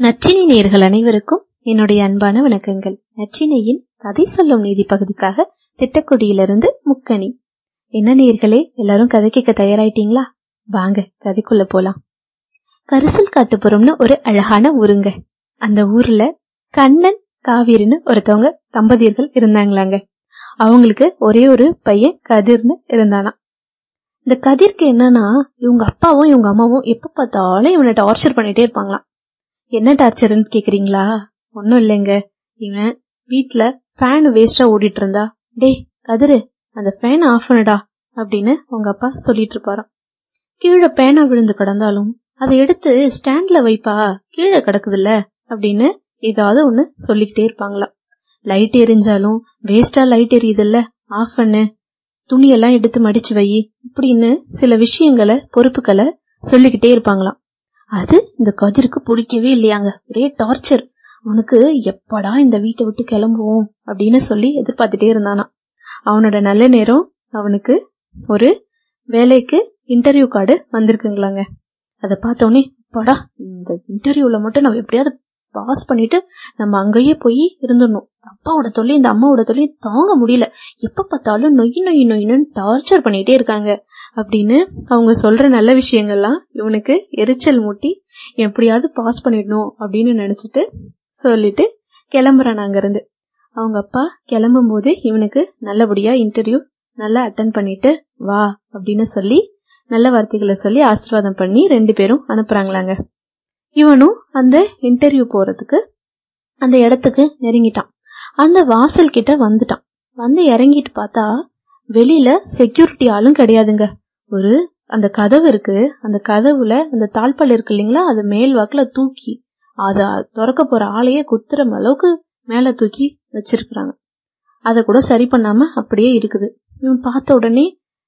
நச்சினை நேர்கள் அனைவருக்கும் என்னுடைய அன்பான வணக்கங்கள். நச்சினையின் கதை சொல்லும் நீதி பகுதிக்காக திட்டக்குடியிலிருந்து முக்கணி என்ன நேர்களே எல்லாரும் கதை கேட்க தயாராயிட்டீங்களா? வாங்க கதைக்குள்ள போலாம். கரிசல் காட்டுப்புறம்னு ஒரு அழகான ஊருங்க. அந்த ஊர்ல கண்ணன் காவிரின்னு ஒருத்தவங்க தம்பதியர்கள் இருந்தாங்களாங்க. அவங்களுக்கு ஒரே ஒரு பையன் கதிர்னு இருந்தானா இந்த கதிர்க்கு என்னன்னா இவங்க அப்பாவும் இவங்க அம்மாவும் எப்ப பார்த்தாலும் இவனை டார்ச்சர் பண்ணிட்டே இருப்பாங்களாம். என்ன டார்ச்சர்னு கேக்குறீங்களா? ஒன்னும் இல்லைங்க. இவன் வீட்டுல ஃபேன் வேஸ்டா ஓடிட்டு இருந்தா டேய் கதிரு அந்த ஃபேன் ஆஃப் பண்ணுடா அப்படின்னு உங்க அப்பா சொல்லிட்டு இருப்பாராம் கீழே பேனா விழுந்து கிடந்தாலும் அதை எடுத்து ஸ்டாண்ட்ல வைப்பா கீழே கிடக்குதுல்ல அப்படின்னு ஏதாவது ஒண்ணு சொல்லிக்கிட்டே இருப்பாங்களாம். லைட் எரிஞ்சாலும் வேஸ்டா லைட் எரியுதுல்ல ஆஃப் பண்ணு. துணியெல்லாம் எடுத்து மடிச்சு வை இப்படின்னு சில விஷயங்களை பொறுப்புகளை சொல்லிக்கிட்டே இருப்பாங்களாம். அது இந்த கதிருக்கு பிடிக்கவே இல்லையாங்க. ஒரே டார்ச்சர் உனக்கு எப்படா இந்த வீட்டை விட்டு கிளம்புவோம் அப்படின்னு சொல்லி எதிர்பார்த்துட்டே இருந்தானா. அவனோட நல்ல நேரம் அவனுக்கு ஒரு வேலைக்கு இன்டர்வியூ கார்டு வந்திருக்குங்களாங்க. அதை பார்த்தோன்னே படா இந்த இன்டர்வியூல மட்டும் நம்ம எப்படியாவது பாஸ் பண்ணிட்டு நம்ம அங்கேயே போய் இருந்துடணும். அப்பாவோட தொல்லை இந்த அம்மாவோட தொல்லை தாங்க முடியல. எப்ப பார்த்தாலும் நொய் நொய் நொய்னு டார்ச்சர் பண்ணிட்டே இருக்காங்க. அப்படின்னு அவங்க சொல்ற நல்ல விஷயங்கள்லாம் இவனுக்கு எரிச்சல் மூட்டி எப்படியாவது பாஸ் பண்ணிடணும் அப்படின்னு நினைச்சிட்டு சொல்லிட்டு கிளம்புறான் அங்கிருந்து. அவங்க அப்பா கிளம்பும் போது இவனுக்கு நல்லபடியா இன்டர்வியூ நல்லா அட்டன் பண்ணிட்டு வா அப்படின்னு சொல்லி நல்ல வார்த்தைகளை சொல்லி ஆசீர்வாதம் பண்ணி ரெண்டு பேரும் அனுப்புறாங்களாங்க. இவனும் அந்த இன்டர்வியூ போறதுக்கு அந்த இடத்துக்கு நெருங்கிட்டான். அந்த வாசல் கிட்ட வந்துட்டான். வந்து இறங்கிட்டு பார்த்தா வெளியில செக்யூரிட்டி ஆளும் கிடையாதுங்க. ஒரு அந்த கதவு இருக்கு அந்த கதவுல அந்த தாழ்பால் இருக்கு இல்லைங்களா அது மேல் வாக்குல தூக்கி அதை திறக்க போற ஆளையே குத்துற அளவுக்கு மேல தூக்கி வச்சிருக்கிறாங்க. அதை கூட சரி பண்ணாம அப்படியே இருக்குது. இவன் பார்த்த உடனே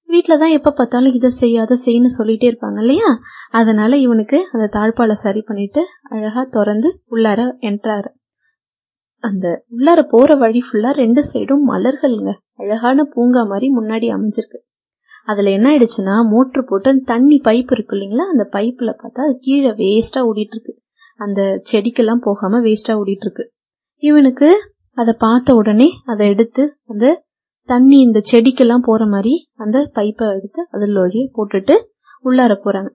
வீட்டுலதான் எப்ப பார்த்தாலும் இதை செய்யாத அதை செய்யன்னு சொல்லிட்டே இருப்பாங்க இல்லையா? அதனால இவனுக்கு அந்த தாழ்பாலை சரி பண்ணிட்டு அழகா திறந்து உள்ளார என்ட்ராரு அந்த உள்ளார போற வழி ஃபுல்லா ரெண்டு சைடும் மலர்கள்ங்க. அழகான பூங்கா மாதிரி முன்னாடி அமைஞ்சிருக்கு. அதில் என்ன ஆயிடுச்சுன்னா மோட்ரு போட்டு தண்ணி பைப் இருக்கு இல்லைங்களா அந்த பைப்பில் பார்த்தா அது கீழே வேஸ்ட்டாக ஓடிட்டுருக்கு அந்த செடிக்கெல்லாம் போகாமல் வேஸ்ட்டாக ஓடிட்டுருக்கு இவனுக்கு அதை பார்த்த உடனே அதை எடுத்து அந்த தண்ணி இந்த செடிக்கெல்லாம் போகிற மாதிரி அந்த பைப்பை எடுத்து அதில் வழியே போட்டுட்டு உள்ளார போகிறாங்க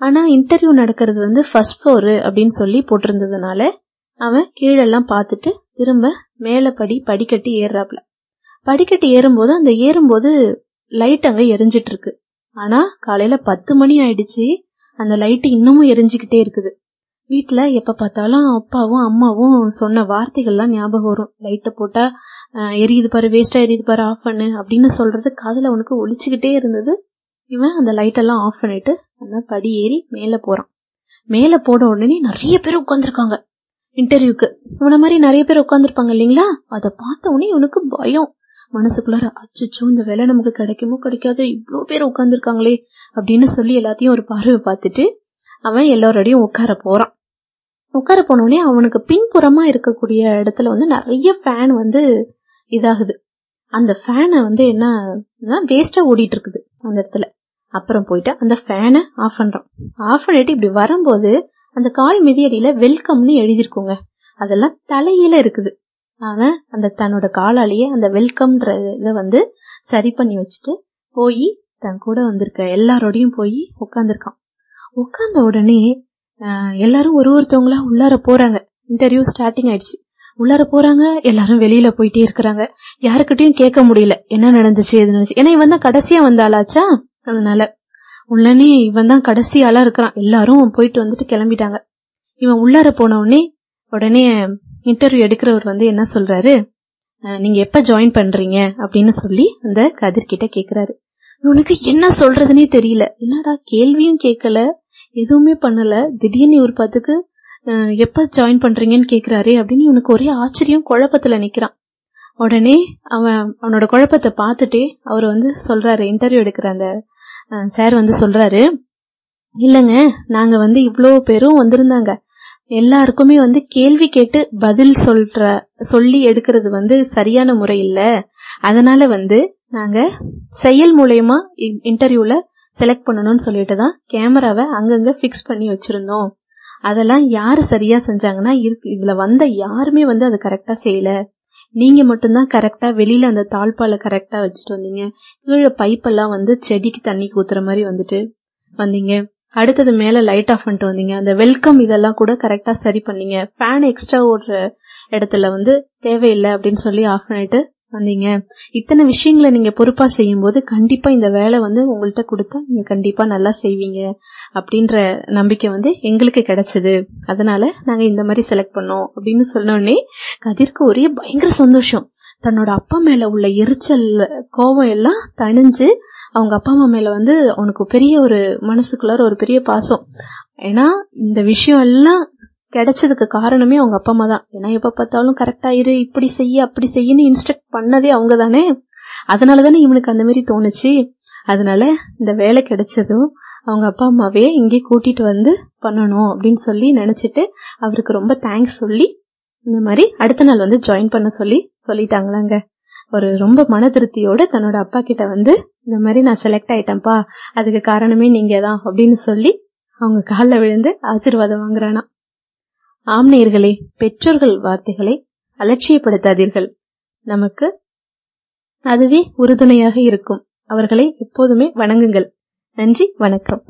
ஆனால் இன்டர்வியூ நடக்கிறது வந்து ஃபர்ஸ்ட் ஃப்ளோரு அப்படின்னு சொல்லி போட்டிருந்ததுனால அவன் கீழெல்லாம் பார்த்துட்டு திரும்ப மேலே படி படிக்கட்டி ஏறுறாப்புல படிக்கட்டி ஏறும்போது அந்த ஏறும்போது லைட் அங்க எரிஞ்சிட்டு இருக்கு ஆனா காலையில பத்து மணி ஆயிடுச்சு. அந்த லைட் இன்னமும் எரிஞ்சுக்கிட்டே இருக்குது. வீட்டுல எப்ப பார்த்தாலும் அப்பாவும் அம்மாவும் சொன்ன வார்த்தைகள்லாம் ஞாபகம் வரும். லைட்டை போட்டா எரியுது பாரு வேஸ்டா எரியுது பாரு ஆஃப் பண்ணு அப்படின்னு சொல்றது காதல அவனுக்கு ஒழிச்சுக்கிட்டே இருந்தது. இவன் அந்த லைட்டெல்லாம் ஆஃப் பண்ணிட்டு அந்த படி ஏறி மேல போறான். மேல போன உடனே நிறைய பேர் உட்காந்துருக்காங்க இன்டர்வியூக்கு இவனை மாதிரி நிறைய பேர் உட்காந்துருப்பாங்க இல்லைங்களா? அதை பார்த்த உடனே இவனுக்கு பயம். மனசுக்குள்ளார அச்சோ இந்த வேலை நமக்கு கிடைக்குமோ கிடைக்காதோ இவ்வளோ பேர் உட்காந்துருக்காங்களே அப்படின்னு சொல்லி எல்லாத்தையும் ஒரு பார்வை பார்த்துட்டு அவன் எல்லோரோடையும் உட்கார போறான். உட்கார போனோடனே அவனுக்கு பின்புறமா இருக்கக்கூடிய இடத்துல வந்து நிறைய ஃபேன் வந்து இதாகுது. அந்த ஃபேனை வந்து என்ன வேஸ்டா ஓடிட்டு இருக்குது அந்த இடத்துல. அப்புறம் போயிட்டு அந்த ஃபேனை ஆஃப் பண்றான். ஆஃப் பண்ணிட்டு இப்படி வரும்போது அந்த கால் மிதியடியில வெல்கம்னு எழுதியிருக்கோங்க. அதெல்லாம் தலையில இருக்குது. அவன் அந்த தன்னோட காலாலேயே அந்த வெல்கம்ன்ற இதை வந்து சரி பண்ணி வச்சுட்டு போய் தன் கூட வந்திருக்க எல்லாரோடையும் போய் உட்காந்துருக்கான் உட்காந்த உடனே எல்லாரும் ஒரு ஒருத்தவங்களா உள்ளார போறாங்க. இன்டர்வியூ ஸ்டார்டிங் ஆயிடுச்சு. உள்ளார போறாங்க எல்லாரும் வெளியில போயிட்டே இருக்கிறாங்க. யாருக்கிட்டையும் கேட்க முடியல. என்ன நடந்துச்சு எது நடந்துச்சு? ஏன்னா இவன் தான் கடைசியா வந்தாளாச்சா அதனால உள்ளனே இவன் தான் கடைசி ஆளா இருக்கிறான். எல்லாரும் போயிட்டு வந்துட்டு கிளம்பிட்டாங்க. இவன் உள்ளார போன உடனே உடனே இன்டர்வியூ எடுக்கிறவர் வந்து என்ன சொல்றாரு? நீங்க எப்ப ஜாயின் பண்றீங்க? அப்படின்னு சொல்லி அந்த கதிர்கிட்ட கேக்குறாரு. இவனுக்கு என்ன சொல்றதுன்னே தெரியல. என்னடா கேள்வியும் கேட்கல எதுவுமே பண்ணல. திடீர்னு இவர் பார்த்துக்கு எப்ப ஜாயின் பண்றீங்கன்னு கேக்குறாரு அப்படின்னு இவனுக்கு ஒரே ஆச்சரியம் குழப்பத்துல நிக்கிறான். உடனே அவன் அவனோட குழப்பத்தை பார்த்துட்டே அவர் வந்து சொல்றாரு இன்டர்வியூ எடுக்கிற அந்த சார் வந்து சொல்றாரு இல்லைங்க நாங்க வந்து இவ்வளோ பேரும் வந்திருந்தாங்க. எல்லாருக்குமே வந்து கேள்வி கேட்டு பதில் சொல்ற சொல்லி எடுக்கிறது வந்து சரியான முறை இல்லை. அதனால வந்து நாங்க செயல் மூலயமா இன்டர்வியூல செலக்ட் பண்ணணும்னு சொல்லிட்டு தான் கேமராவை அங்கங்க ஃபிக்ஸ் பண்ணி வச்சிருந்தோம். அதெல்லாம் யாரு சரியா செஞ்சாங்கன்னா இதுல வந்த யாருமே வந்து அதை கரெக்டா செய்யல. நீங்க மட்டும்தான் கரெக்டா வெளியில அந்த தாழ்பால கரெக்டா வச்சுட்டு வந்தீங்க. கீழே பைப்பெல்லாம் வந்து செடிக்கு தண்ணி ஊத்துற மாதிரி வந்துட்டு வந்தீங்க. அடுத்தது மேலே லைட் ஆஃப் பண்ணிட்டு வந்தீங்க. அந்த வெல்கம் இதெல்லாம் கூட கரெக்டாக சரி பண்ணீங்க. ஃபேன் எக்ஸ்ட்ரா ஓடுற இடத்துல வந்து தேவையில்லை அப்படின்னு சொல்லி ஆஃப் பண்ணிட்டு வந்தீங்க. இத்தனை விஷயங்களை நீங்கள் பொறுப்பாக செய்யும் போது இந்த வேலை வந்து உங்கள்கிட்ட கொடுத்தா நீங்கள் கண்டிப்பாக நல்லா செய்வீங்க அப்படின்ற நம்பிக்கை வந்து எங்களுக்கு கிடைச்சது. அதனால நாங்கள் இந்த மாதிரி செலக்ட் பண்ணோம் அப்படின்னு சொன்னோடனே கதிர்க்கு ஒரே பயங்கர சந்தோஷம். தன்னோட அப்பா மேல உள்ள எரிச்சல் கோபம் எல்லாம் தணிஞ்சு அவங்க அப்பா அம்மா மேல வந்து அவனுக்கு பெரிய ஒரு மனசுக்குள்ளார ஒரு பெரிய பாசம். ஏன்னா இந்த விஷயம் எல்லாம் கிடைச்சதுக்கு காரணமே அவங்க அப்பா அம்மா தான். ஏன்னா எப்ப பார்த்தாலும் கரெக்டா இரு இப்படி செய்ய அப்படி செய்யன்னு இன்ஸ்ட்ரக்ட் பண்ணதே அவங்க தானே. அதனால தானே இவனுக்கு அந்த மாதிரி தோணுச்சு. அதனால இந்த வேலை கிடைச்சதும் அவங்க அப்பா அம்மாவே இங்கே கூட்டிட்டு வந்து பண்ணணும் அப்படின்னு சொல்லி நினைச்சிட்டு அவருக்கு ரொம்ப தேங்க்ஸ் சொல்லி இந்த மாதிரி அடுத்த நாள் வந்து ஜாயின் பண்ண சொல்லி சொல்லிட்டாங்களாங்க. ஒரு ரொம்ப மன திருப்தியோட தன்னோட அப்பா கிட்ட வந்து இந்த மாதிரி நான் செலக்ட் ஆயிட்டேன்ப்பா அதுக்கு காரணமே நீங்க தான் அப்படின்னு சொல்லி அவங்க காலில் விழுந்து ஆசீர்வாதம் வாங்குறானா ஆம்நேயர்களே பெற்றோர்கள் வார்த்தைகளை அலட்சியப்படுத்தாதீர்கள். நமக்கு அதுவே உறுதுணையாக இருக்கும். அவர்களை எப்போதுமே வணங்குங்கள். நன்றி வணக்கம்.